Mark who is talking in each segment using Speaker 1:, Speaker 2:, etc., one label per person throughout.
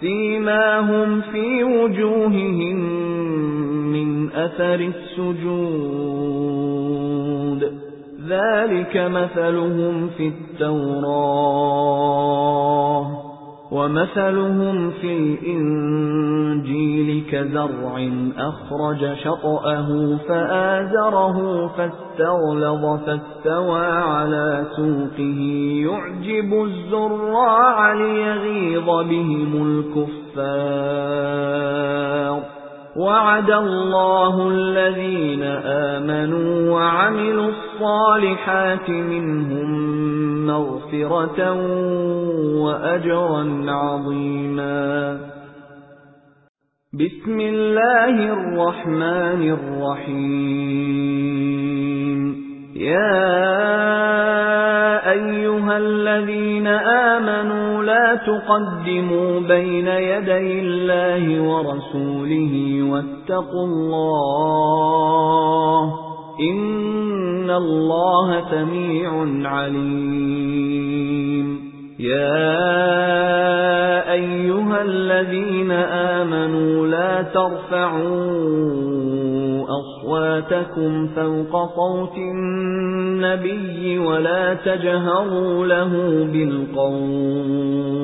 Speaker 1: سيماهم في وجوههم من أثر السجود ذلك مثلهم في التوراة وَمَثَلُهُمْ فِي الْإِنْجِيلِ كَزَرْعٍ أَخْرَجَ شَطْأَهُ فَآزَرَهُ فَاسْتَغْلَظَ فَاسْتَوَى عَلَى سُوقِهِ يُعْجِبُ الزُّرَّاعَ لِيَغِيظَ بِهِمُ الْكُفَّارَ وَعَدَ اللَّهُ الَّذِينَ آمَنُوا وَعَمِلُوا الصَّالِحَاتِ مِنْهُمْ مَغْفِرَةً وَأَجْرًا عَظِيمًا بِسْمِ اللَّهِ الرَّحْمَنِ الرَّحِيمِ يَا أَيُّهَا الَّذِينَ آمَنُوا لَا تُقَدِّمُوا بَيْنَ يَدَيِ اللَّهِ وَرَسُولِهِ وَاتَّقُوا اللَّهَ إِنَّ إِنَّ اللَّهَ سَمِيعٌ عَلِيمٌ يَا أَيُّهَا الَّذِينَ آمَنُوا لَا تَرْفَعُوا أَصْوَاتَكُمْ فَوْقَ صَوْتِ النَّبِيِّ وَلَا تَجْهَرُوا لَهُ بِالْقَوْلِ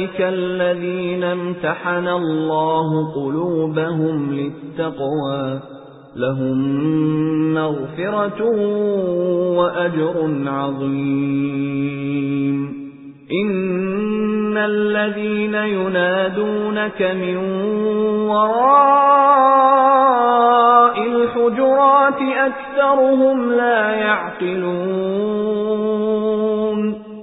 Speaker 1: أُولَئِكَ الَّذِينَ امْتَحَنَ اللَّهُ قُلُوبَهُمْ لِلتَّقْوَى لَهُمْ مَغْفِرَةٌ وَأَجْرٌ عَظِيمٌ إِنَّ الَّذِينَ يُنَادُونَكَ مِنْ وَرَاءِ الْحُجُرَاتِ أَكْثَرُهُمْ لَا يَعْقِلُونَ